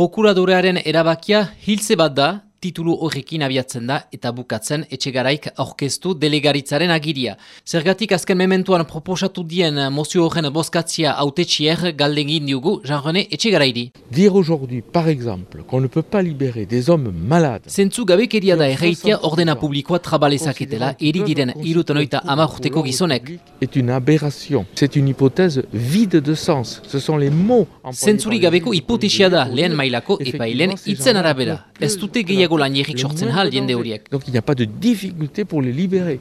Prokuradorearen erabakia hilze bat da, titulu horrekin abiatzen da eta bukatzen etxegaraik aurkeztu delegaritzaren agiria. Zergatik azken mementuan proposatu dien mozio horren boskatzia autetxier galdegin diugu Jean-René etxegarairi. Dire aujourd'hui, par exemple, qu'on ne peut pas libérer des hommes malades. Zentzu gabekeria da erreitia ordena publikoa trabalezaketela eri diren irutenoita amahurteko gizonek. est une aberration. C'est une hypothèse vide de sens. Ce sont les mots Zentzuri gabeko hipotesia da lehen mailako epailen gens-là arabera. Ez dute gehiago la- lanierik le sortzen moindre hal jende danger. horiek. Donc il n'y a pas de difficulté pour les libérer.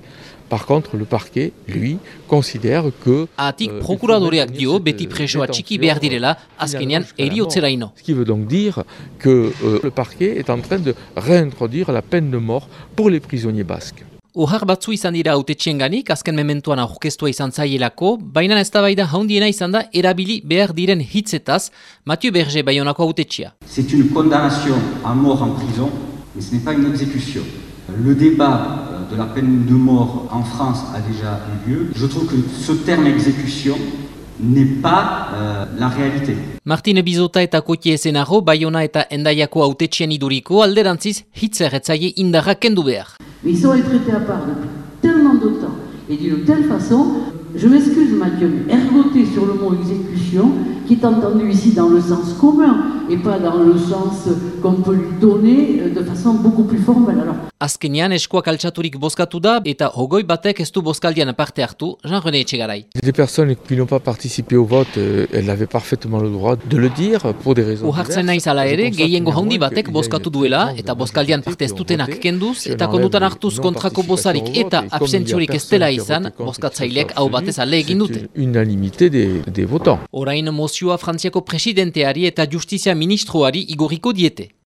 Par contre, le parquet, lui, considère que... Atik euh, prokuradoreak dio beti euh, presoa détention, txiki behar direla, finalement, azkenean jusqu'à la mort. eriotzeraino. Ce qui veut donc dire que euh, le parquet est en train de réintroduire la peine de mort pour les prisonniers basques. Ohar batzu izan dira autetxienganik, azken mementuan aurkeztua izan zaielako, baina eztabaida handiena izan da erabili behar diren hitzetaz, Mathieu Berger baionako autetxia. C'est une condamnation à mort en prison, mais ce n'est pas une exécution. Le débat euh, de la peine de mort en France a déjà eu lieu. Je trouve que ce terme exécution n'est pas euh, la réalité. Martine Bizota eta Kotie Ezenago, Baiona eta Endaiako autetxien iduriko, alderantziz hitzeretzaile indarra kendu behar. Mais ils sont traités à part depuis tellement de temps et d'une telle façon, je m'excuse Mathieu, mais ergoter sur le mot exécution, qui est entendu ici dans le sens commun et pas dans le sens qu'on peut lui donner euh, de façon beaucoup plus formelle. Alors, Azkenean eskuak altxaturik bozkatu da eta hogoi batek ez du bozkaldian parte hartu, Jean-René Etxegarai. Des personnes qui n'ont pas participé au vote, euh, elles avaient parfaitement le droit de le dire pour des raisons Uhartzen naiz ala ere, gehiengo handi batek bozkatu duela eta bozkaldian parte ez dutenak kenduz eta kondutan hartuz kontrako bozarik eta absentziorik ez dela izan, bozkatzaileek hau batez ale egin dute. Unanimité des, des votants. Orain mozioa Frantziako presidenteari eta justizia ministroari igoriko diete.